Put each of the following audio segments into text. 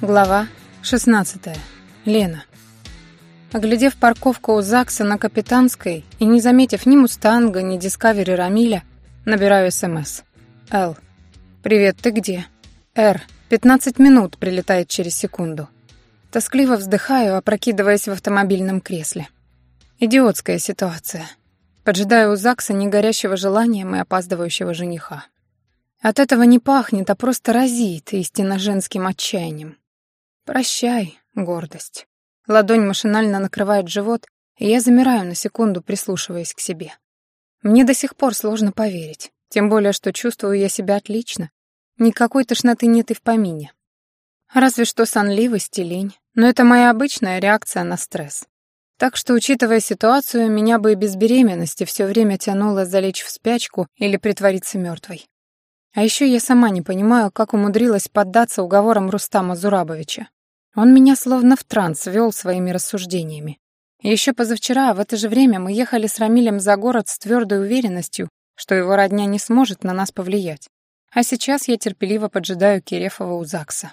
Глава 16. Лена. Оглядев парковку у ЗАГСа на Капитанской и не заметив ни Мустанга, ни Дискавери Рамиля, набираю СМС. Л. «Привет, ты где?» Р. «15 минут» прилетает через секунду. Тоскливо вздыхаю, опрокидываясь в автомобильном кресле. Идиотская ситуация. Поджидаю у ЗАГСа негорящего желанием и опаздывающего жениха. От этого не пахнет, а просто разит истинно женским отчаянием. «Прощай, гордость». Ладонь машинально накрывает живот, и я замираю на секунду, прислушиваясь к себе. Мне до сих пор сложно поверить, тем более, что чувствую я себя отлично. Никакой тошноты нет и в помине. Разве что сонливость и лень, но это моя обычная реакция на стресс. Так что, учитывая ситуацию, меня бы и без беременности все время тянуло залечь в спячку или притвориться мертвой. А еще я сама не понимаю, как умудрилась поддаться уговорам Рустама Зурабовича. Он меня словно в транс вел своими рассуждениями. Еще позавчера, в это же время, мы ехали с Рамилем за город с твердой уверенностью, что его родня не сможет на нас повлиять. А сейчас я терпеливо поджидаю Кирефова у ЗАГСа.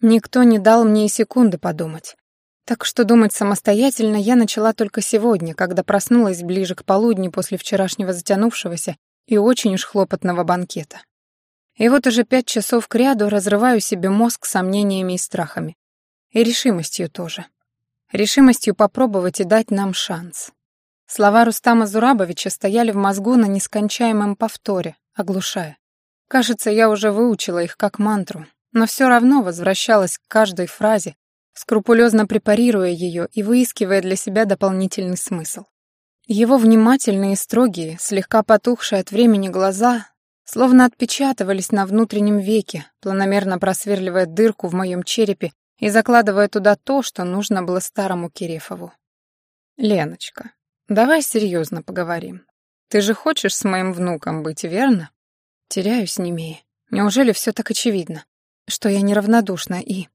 Никто не дал мне и секунды подумать. Так что думать самостоятельно я начала только сегодня, когда проснулась ближе к полудню после вчерашнего затянувшегося и очень уж хлопотного банкета. И вот уже пять часов кряду разрываю себе мозг сомнениями и страхами. И решимостью тоже. Решимостью попробовать и дать нам шанс. Слова Рустама Зурабовича стояли в мозгу на нескончаемом повторе, оглушая. Кажется, я уже выучила их как мантру, но все равно возвращалась к каждой фразе, скрупулезно препарируя ее и выискивая для себя дополнительный смысл. Его внимательные и строгие, слегка потухшие от времени глаза словно отпечатывались на внутреннем веке, планомерно просверливая дырку в моем черепе и закладывая туда то, что нужно было старому Кирефову. «Леночка, давай серьезно поговорим. Ты же хочешь с моим внуком быть, верно?» Теряюсь, немея. Неужели все так очевидно, что я неравнодушна и...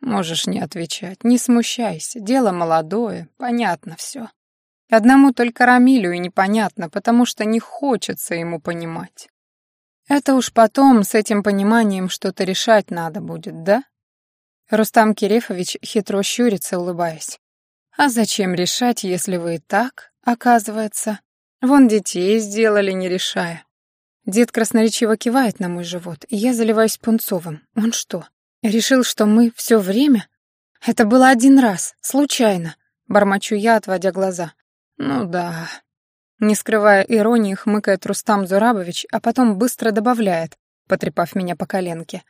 Можешь не отвечать, не смущайся, дело молодое, понятно все. Одному только Рамилю и непонятно, потому что не хочется ему понимать. Это уж потом с этим пониманием что-то решать надо будет, да? Рустам Кирефович хитро щурится, улыбаясь. «А зачем решать, если вы и так, оказывается? Вон детей сделали, не решая». Дед красноречиво кивает на мой живот, и я заливаюсь пунцовым. Он что, решил, что мы все время? Это было один раз, случайно. Бормочу я, отводя глаза. Ну да. Не скрывая иронии, хмыкает Рустам Зурабович, а потом быстро добавляет, потрепав меня по коленке.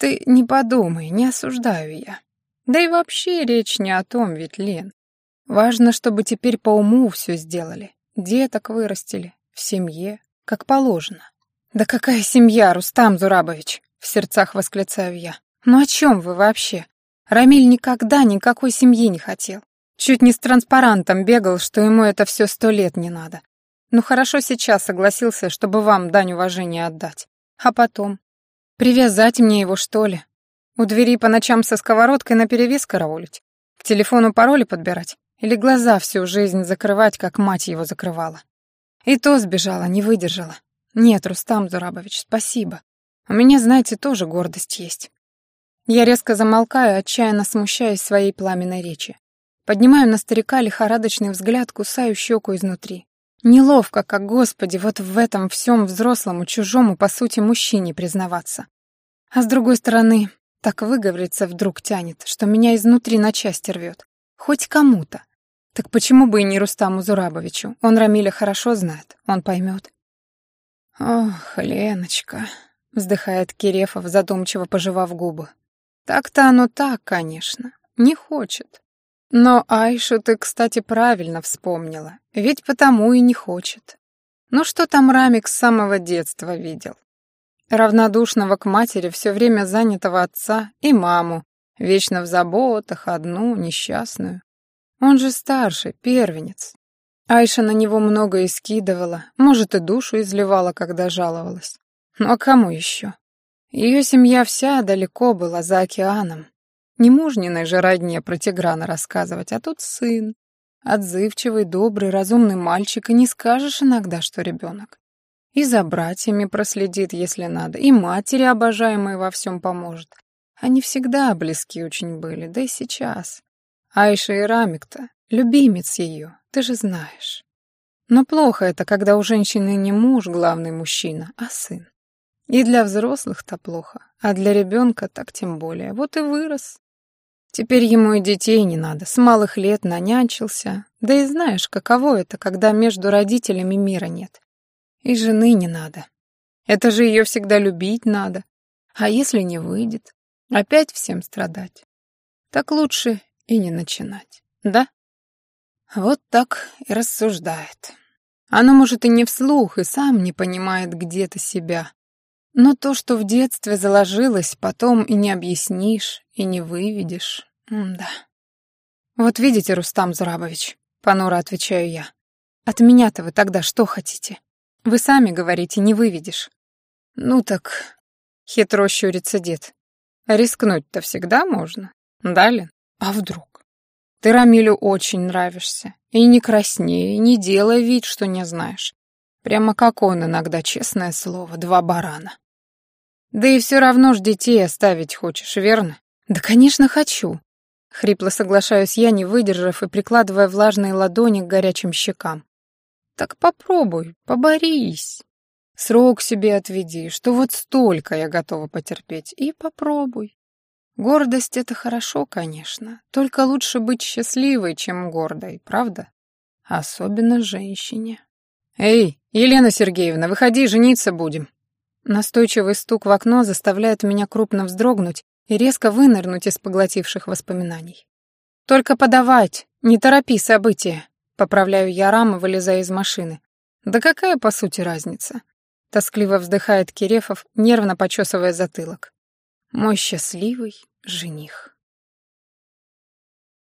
Ты не подумай, не осуждаю я. Да и вообще речь не о том ведь, Лен. Важно, чтобы теперь по уму все сделали. Деток вырастили, в семье, как положено. «Да какая семья, Рустам Зурабович?» — в сердцах восклицаю я. «Ну о чем вы вообще? Рамиль никогда никакой семьи не хотел. Чуть не с транспарантом бегал, что ему это все сто лет не надо. Ну хорошо сейчас согласился, чтобы вам дань уважения отдать. А потом? Привязать мне его, что ли? У двери по ночам со сковородкой наперевес караулить? К телефону пароли подбирать? Или глаза всю жизнь закрывать, как мать его закрывала? И то сбежала, не выдержала. Нет, Рустам Зурабович, спасибо. У меня, знаете, тоже гордость есть. Я резко замолкаю, отчаянно смущаясь своей пламенной речи. Поднимаю на старика лихорадочный взгляд, кусаю щеку изнутри. Неловко, как, господи, вот в этом всем взрослому, чужому, по сути, мужчине признаваться. А с другой стороны, так выговориться вдруг тянет, что меня изнутри на части рвет. Хоть кому-то. Так почему бы и не Рустаму Зурабовичу? Он Рамиля хорошо знает, он поймет. «Ох, Леночка», — вздыхает Кирефов, задумчиво пожевав губы. «Так-то оно так, конечно. Не хочет. Но Айшу ты, кстати, правильно вспомнила, ведь потому и не хочет. Ну что там Рамик с самого детства видел? Равнодушного к матери, все время занятого отца и маму, вечно в заботах, одну, несчастную. Он же старший, первенец. Айша на него много скидывала, может, и душу изливала, когда жаловалась. Ну а кому еще? Ее семья вся далеко была, за океаном. Не мужниной же родне про Тиграна рассказывать, а тут сын. Отзывчивый, добрый, разумный мальчик, и не скажешь иногда, что ребенок. И за братьями проследит, если надо, и матери обожаемой во всем поможет. Они всегда близки очень были, да и сейчас. Айша и Рамик-то, любимец ее, ты же знаешь. Но плохо это, когда у женщины не муж главный мужчина, а сын. И для взрослых-то плохо, а для ребенка так тем более. Вот и вырос. Теперь ему и детей не надо, с малых лет нанянчился. Да и знаешь, каково это, когда между родителями мира нет. И жены не надо. Это же ее всегда любить надо. А если не выйдет, опять всем страдать. Так лучше и не начинать, да? Вот так и рассуждает. Оно, может, и не вслух, и сам не понимает где-то себя. Но то, что в детстве заложилось, потом и не объяснишь, и не выведешь. М да. Вот видите, Рустам Зурабович, понуро отвечаю я. От меня-то вы тогда что хотите? Вы сами говорите, не выведешь. Ну так, хитро щурится дед. Рискнуть-то всегда можно. Далее, а вдруг? Ты Рамилю очень нравишься. И не краснее, не делай вид, что не знаешь. Прямо как он иногда, честное слово, два барана. Да и все равно ж детей оставить хочешь, верно? Да, конечно, хочу. Хрипло соглашаюсь я, не выдержав и прикладывая влажные ладони к горячим щекам. Так попробуй, поборись. Срок себе отведи, что вот столько я готова потерпеть, и попробуй. Гордость — это хорошо, конечно, только лучше быть счастливой, чем гордой, правда? Особенно женщине. «Эй, Елена Сергеевна, выходи, жениться будем!» Настойчивый стук в окно заставляет меня крупно вздрогнуть и резко вынырнуть из поглотивших воспоминаний. «Только подавать, не торопи события», — поправляю я рамы, вылезая из машины. «Да какая, по сути, разница?» — тоскливо вздыхает Кирефов, нервно почесывая затылок. «Мой счастливый жених».